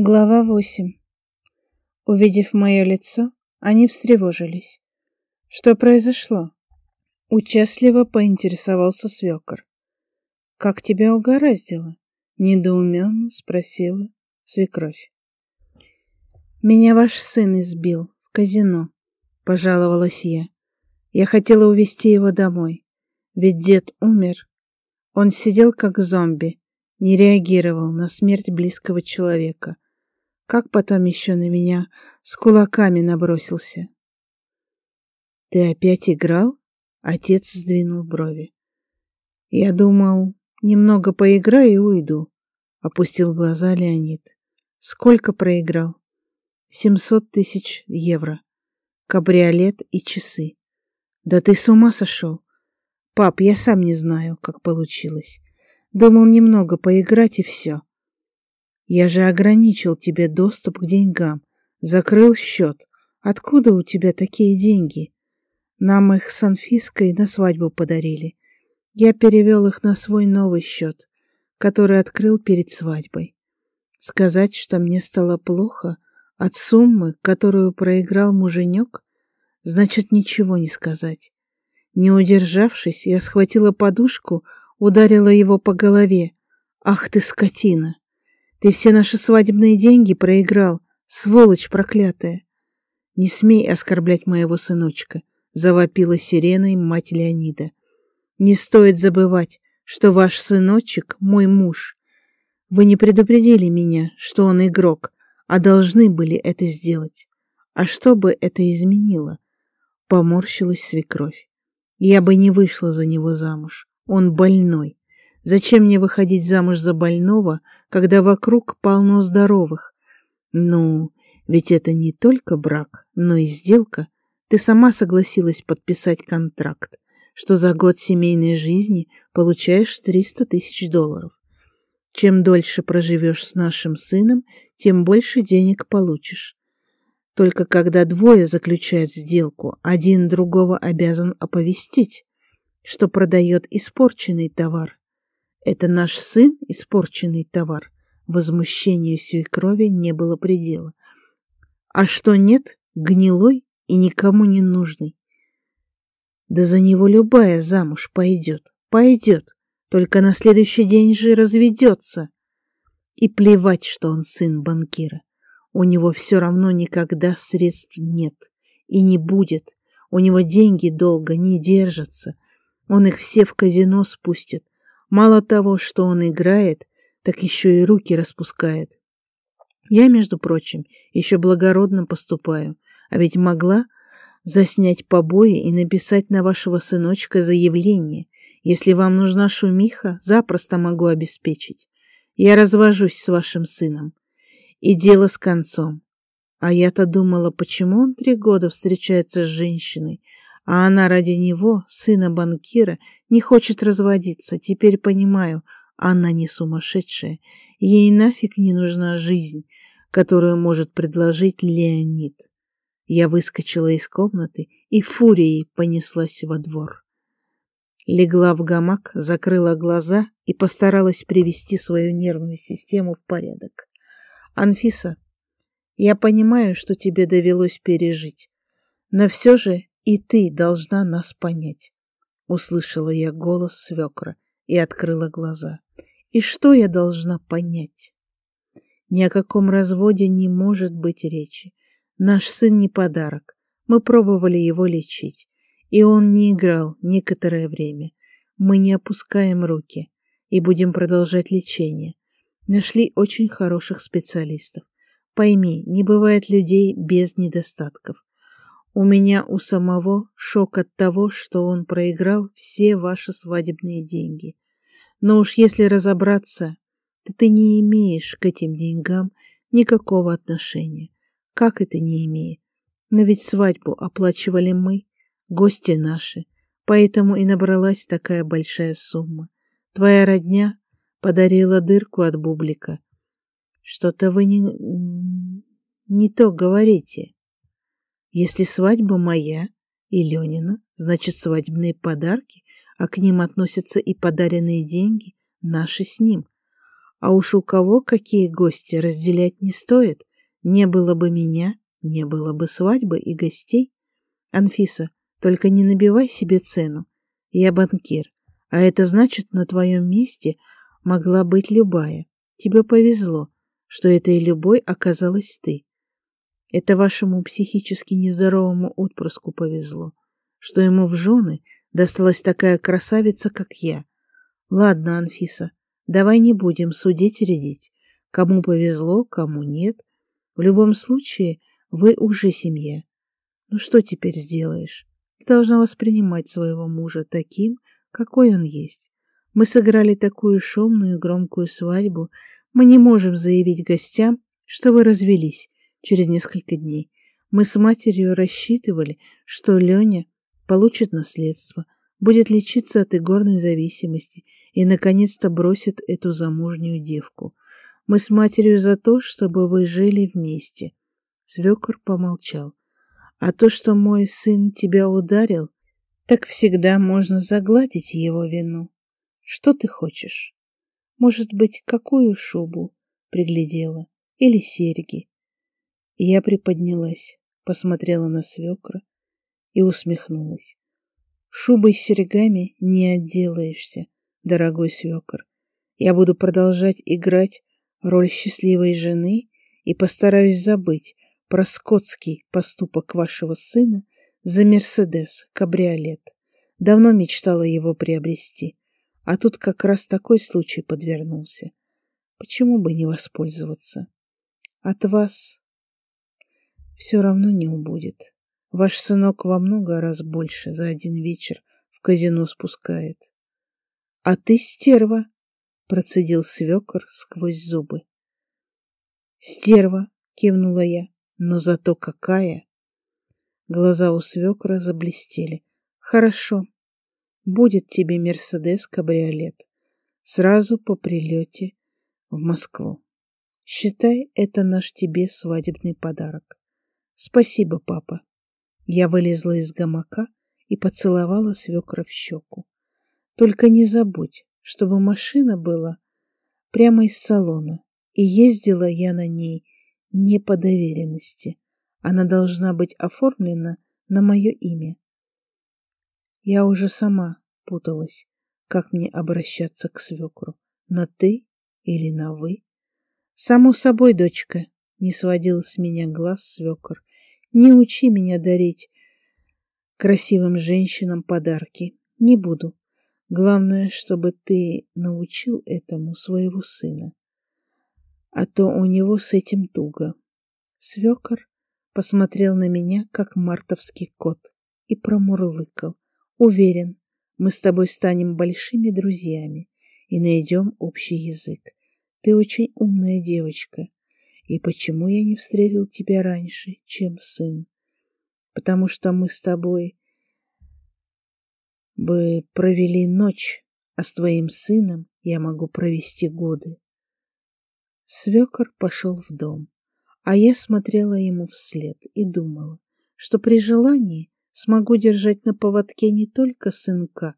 Глава 8. Увидев мое лицо, они встревожились. Что произошло? Участливо поинтересовался свекор. Как тебя угораздило? Недоуменно спросила свекровь. Меня ваш сын избил в казино, пожаловалась я. Я хотела увезти его домой, ведь дед умер. Он сидел как зомби, не реагировал на смерть близкого человека — как потом еще на меня с кулаками набросился. «Ты опять играл?» — отец сдвинул брови. «Я думал, немного поиграю и уйду», — опустил глаза Леонид. «Сколько проиграл?» «Семьсот тысяч евро. Кабриолет и часы. Да ты с ума сошел? Пап, я сам не знаю, как получилось. Думал немного поиграть и все. Я же ограничил тебе доступ к деньгам, закрыл счет. Откуда у тебя такие деньги? Нам их с Анфиской на свадьбу подарили. Я перевел их на свой новый счет, который открыл перед свадьбой. Сказать, что мне стало плохо от суммы, которую проиграл муженек, значит ничего не сказать. Не удержавшись, я схватила подушку, ударила его по голове. «Ах ты, скотина!» Ты все наши свадебные деньги проиграл, сволочь проклятая. Не смей оскорблять моего сыночка, завопила сиреной мать Леонида. Не стоит забывать, что ваш сыночек — мой муж. Вы не предупредили меня, что он игрок, а должны были это сделать. А что бы это изменило? Поморщилась свекровь. Я бы не вышла за него замуж. Он больной. Зачем мне выходить замуж за больного, когда вокруг полно здоровых? Ну, ведь это не только брак, но и сделка. Ты сама согласилась подписать контракт, что за год семейной жизни получаешь 300 тысяч долларов. Чем дольше проживешь с нашим сыном, тем больше денег получишь. Только когда двое заключают сделку, один другого обязан оповестить, что продает испорченный товар. Это наш сын испорченный товар. Возмущению свекрови не было предела. А что нет, гнилой и никому не нужный. Да за него любая замуж пойдет, пойдет, только на следующий день же разведется. И плевать, что он сын банкира. У него все равно никогда средств нет и не будет. У него деньги долго не держатся. Он их все в казино спустит, Мало того, что он играет, так еще и руки распускает. Я, между прочим, еще благородно поступаю, а ведь могла заснять побои и написать на вашего сыночка заявление. Если вам нужна шумиха, запросто могу обеспечить. Я развожусь с вашим сыном. И дело с концом. А я-то думала, почему он три года встречается с женщиной, а она ради него, сына банкира, не хочет разводиться. Теперь понимаю, она не сумасшедшая. Ей нафиг не нужна жизнь, которую может предложить Леонид. Я выскочила из комнаты и фурией понеслась во двор. Легла в гамак, закрыла глаза и постаралась привести свою нервную систему в порядок. Анфиса, я понимаю, что тебе довелось пережить, но все же и ты должна нас понять. Услышала я голос свекра и открыла глаза. И что я должна понять? Ни о каком разводе не может быть речи. Наш сын не подарок. Мы пробовали его лечить, и он не играл некоторое время. Мы не опускаем руки и будем продолжать лечение. Нашли очень хороших специалистов. Пойми, не бывает людей без недостатков. У меня у самого шок от того, что он проиграл все ваши свадебные деньги. Но уж если разобраться, то ты не имеешь к этим деньгам никакого отношения. Как это не имеет? Но ведь свадьбу оплачивали мы, гости наши, поэтому и набралась такая большая сумма. Твоя родня подарила дырку от бублика. Что-то вы не... не то говорите. Если свадьба моя и Ленина, значит свадебные подарки, а к ним относятся и подаренные деньги, наши с ним. А уж у кого какие гости разделять не стоит. Не было бы меня, не было бы свадьбы и гостей. Анфиса, только не набивай себе цену. Я банкир, а это значит, на твоем месте могла быть любая. Тебе повезло, что этой любой оказалась ты. Это вашему психически нездоровому отпрыску повезло, что ему в жены досталась такая красавица, как я. Ладно, Анфиса, давай не будем судить и рядить. Кому повезло, кому нет. В любом случае, вы уже семья. Ну что теперь сделаешь? Ты должна воспринимать своего мужа таким, какой он есть. Мы сыграли такую шумную и громкую свадьбу. Мы не можем заявить гостям, что вы развелись через несколько дней. Мы с матерью рассчитывали, что Леня получит наследство, будет лечиться от игорной зависимости и, наконец-то, бросит эту замужнюю девку. Мы с матерью за то, чтобы вы жили вместе. Свекор помолчал. А то, что мой сын тебя ударил, так всегда можно загладить его вину. Что ты хочешь? Может быть, какую шубу приглядела? Или серьги? Я приподнялась, посмотрела на свекра и усмехнулась. Шубой с серьгами не отделаешься, дорогой свекр. Я буду продолжать играть роль счастливой жены и постараюсь забыть про скотский поступок вашего сына за Мерседес, кабриолет. Давно мечтала его приобрести, а тут как раз такой случай подвернулся. Почему бы не воспользоваться? От вас все равно не убудет. Ваш сынок во много раз больше за один вечер в казино спускает. — А ты стерва, — процедил свекор сквозь зубы. — Стерва, — кивнула я, — но зато какая! Глаза у свекра заблестели. — Хорошо, будет тебе Мерседес-кабриолет. Сразу по прилете в Москву. Считай, это наш тебе свадебный подарок. Спасибо, папа. Я вылезла из гамака и поцеловала свекра в щеку. Только не забудь, чтобы машина была прямо из салона, и ездила я на ней не по доверенности. Она должна быть оформлена на мое имя. Я уже сама путалась, как мне обращаться к свекру, на «ты» или на «вы». Само собой, дочка, не сводил с меня глаз свекр. Не учи меня дарить красивым женщинам подарки. Не буду. Главное, чтобы ты научил этому своего сына. А то у него с этим туго. Свекор посмотрел на меня, как мартовский кот, и промурлыкал. Уверен, мы с тобой станем большими друзьями и найдем общий язык. Ты очень умная девочка. И почему я не встретил тебя раньше, чем сын? Потому что мы с тобой бы провели ночь, а с твоим сыном я могу провести годы. Свекор пошел в дом, а я смотрела ему вслед и думала, что при желании смогу держать на поводке не только сынка,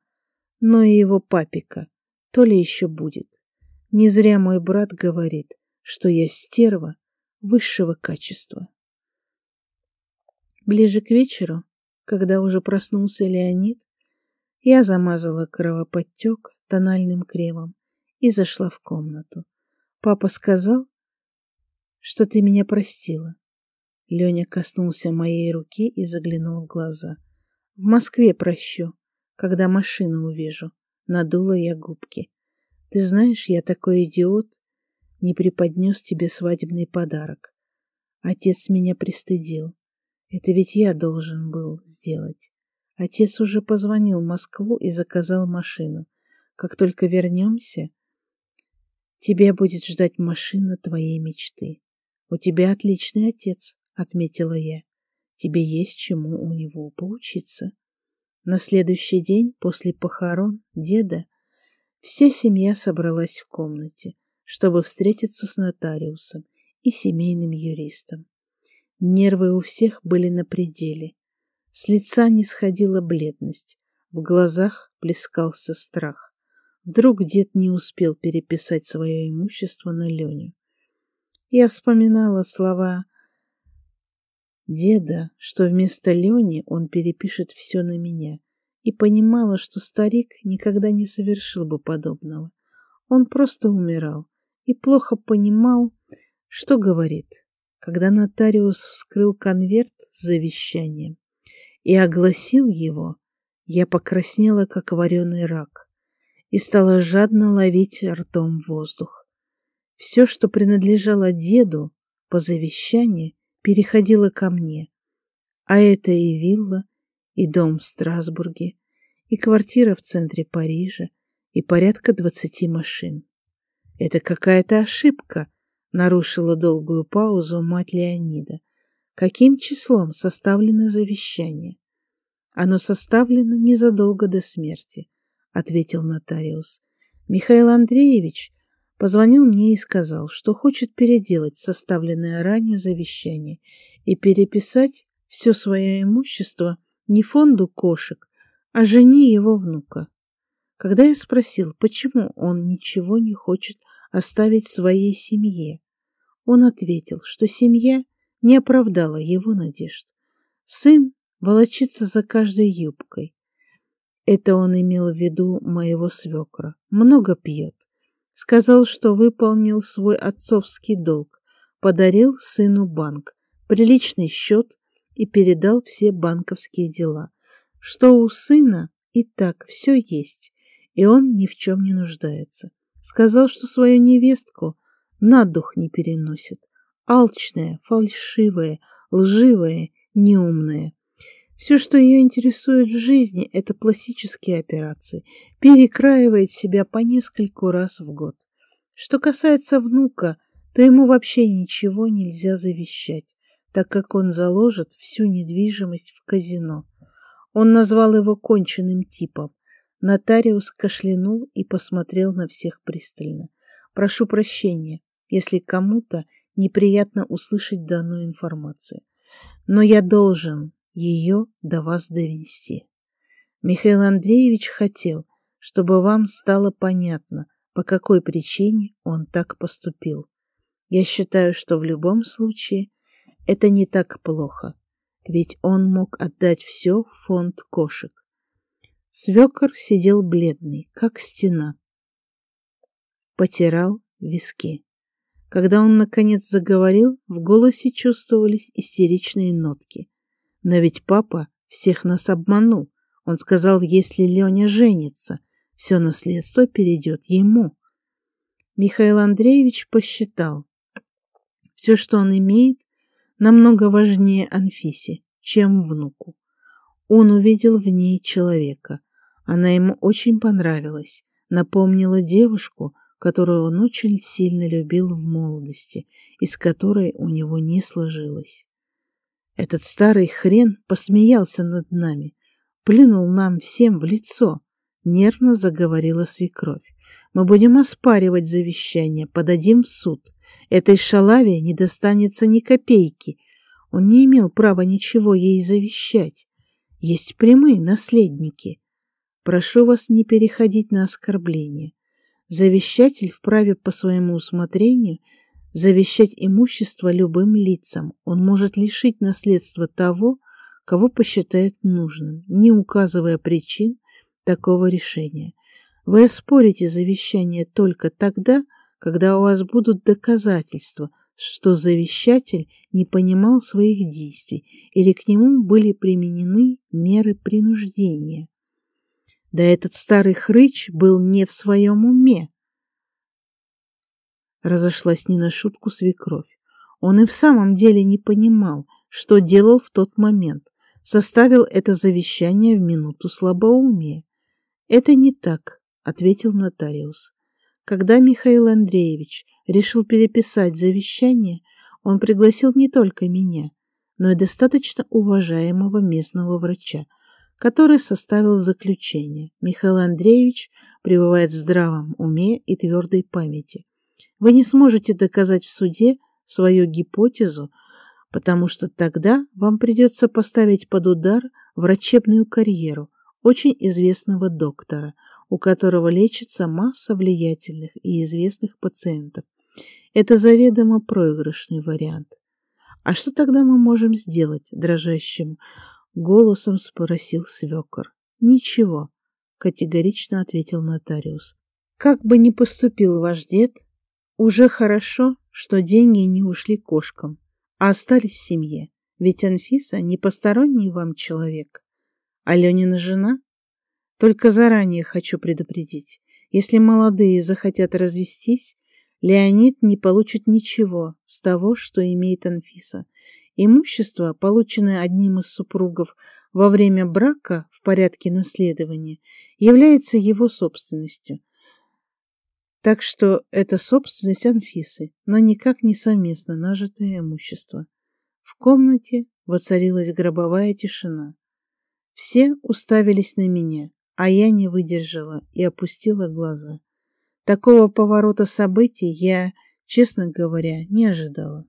но и его папика, то ли еще будет. Не зря мой брат говорит, что я стерва высшего качества. Ближе к вечеру, когда уже проснулся Леонид, я замазала кровоподтек тональным кремом и зашла в комнату. Папа сказал, что ты меня простила. Леня коснулся моей руки и заглянул в глаза. В Москве прощу, когда машину увижу. Надула я губки. Ты знаешь, я такой идиот, не преподнес тебе свадебный подарок. Отец меня пристыдил. Это ведь я должен был сделать. Отец уже позвонил в Москву и заказал машину. Как только вернемся, тебя будет ждать машина твоей мечты. У тебя отличный отец, отметила я. Тебе есть чему у него поучиться. На следующий день после похорон деда вся семья собралась в комнате чтобы встретиться с нотариусом и семейным юристом. Нервы у всех были на пределе. С лица не сходила бледность, в глазах плескался страх. Вдруг дед не успел переписать свое имущество на Леню. Я вспоминала слова деда, что вместо Лени он перепишет все на меня, и понимала, что старик никогда не совершил бы подобного. Он просто умирал и плохо понимал, что говорит. Когда нотариус вскрыл конверт с завещанием и огласил его, я покраснела, как вареный рак, и стала жадно ловить ртом воздух. Все, что принадлежало деду по завещанию, переходило ко мне, а это и вилла, и дом в Страсбурге, и квартира в центре Парижа, и порядка двадцати машин. Это какая-то ошибка, Нарушила долгую паузу мать Леонида. Каким числом составлено завещание? Оно составлено незадолго до смерти, ответил нотариус. Михаил Андреевич позвонил мне и сказал, что хочет переделать составленное ранее завещание и переписать все свое имущество не фонду кошек, а жене его внука. Когда я спросил, почему он ничего не хочет оставить своей семье. Он ответил, что семья не оправдала его надежд. Сын волочится за каждой юбкой. Это он имел в виду моего свекра. Много пьет. Сказал, что выполнил свой отцовский долг. Подарил сыну банк, приличный счет и передал все банковские дела. Что у сына и так все есть, и он ни в чем не нуждается. Сказал, что свою невестку на дух не переносит. Алчная, фальшивая, лживая, неумная. Все, что ее интересует в жизни, это пластические операции. Перекраивает себя по нескольку раз в год. Что касается внука, то ему вообще ничего нельзя завещать, так как он заложит всю недвижимость в казино. Он назвал его конченным типом, Нотариус кашлянул и посмотрел на всех пристально. Прошу прощения, если кому-то неприятно услышать данную информацию. Но я должен ее до вас довести. Михаил Андреевич хотел, чтобы вам стало понятно, по какой причине он так поступил. Я считаю, что в любом случае это не так плохо, ведь он мог отдать все в фонд кошек. Свекор сидел бледный, как стена. Потирал виски. Когда он, наконец, заговорил, в голосе чувствовались истеричные нотки. Но ведь папа всех нас обманул. Он сказал, если Леня женится, все наследство перейдет ему. Михаил Андреевич посчитал. Все, что он имеет, намного важнее Анфисе, чем внуку. Он увидел в ней человека. Она ему очень понравилась, напомнила девушку, которую он очень сильно любил в молодости и с которой у него не сложилось. Этот старый хрен посмеялся над нами, плюнул нам всем в лицо, нервно заговорила свекровь. Мы будем оспаривать завещание, подадим в суд. Этой шалаве не достанется ни копейки. Он не имел права ничего ей завещать. Есть прямые наследники. Прошу вас не переходить на оскорбление. Завещатель вправе по своему усмотрению завещать имущество любым лицам. Он может лишить наследства того, кого посчитает нужным, не указывая причин такого решения. Вы оспорите завещание только тогда, когда у вас будут доказательства, что завещатель не понимал своих действий или к нему были применены меры принуждения. Да этот старый хрыч был не в своем уме. Разошлась не на шутку свекровь. Он и в самом деле не понимал, что делал в тот момент. Составил это завещание в минуту слабоумия. Это не так, ответил нотариус. Когда Михаил Андреевич решил переписать завещание, он пригласил не только меня, но и достаточно уважаемого местного врача, который составил заключение. Михаил Андреевич пребывает в здравом уме и твердой памяти. Вы не сможете доказать в суде свою гипотезу, потому что тогда вам придется поставить под удар врачебную карьеру очень известного доктора. у которого лечится масса влиятельных и известных пациентов. Это заведомо проигрышный вариант. А что тогда мы можем сделать? Дрожащим голосом спросил свекор. Ничего, категорично ответил нотариус. Как бы ни поступил ваш дед, уже хорошо, что деньги не ушли кошкам, а остались в семье. Ведь Анфиса не посторонний вам человек. Аленина жена? Только заранее хочу предупредить. Если молодые захотят развестись, Леонид не получит ничего с того, что имеет Анфиса. Имущество, полученное одним из супругов во время брака в порядке наследования, является его собственностью. Так что это собственность Анфисы, но никак не совместно нажитое имущество. В комнате воцарилась гробовая тишина. Все уставились на меня, а я не выдержала и опустила глаза. Такого поворота событий я, честно говоря, не ожидала.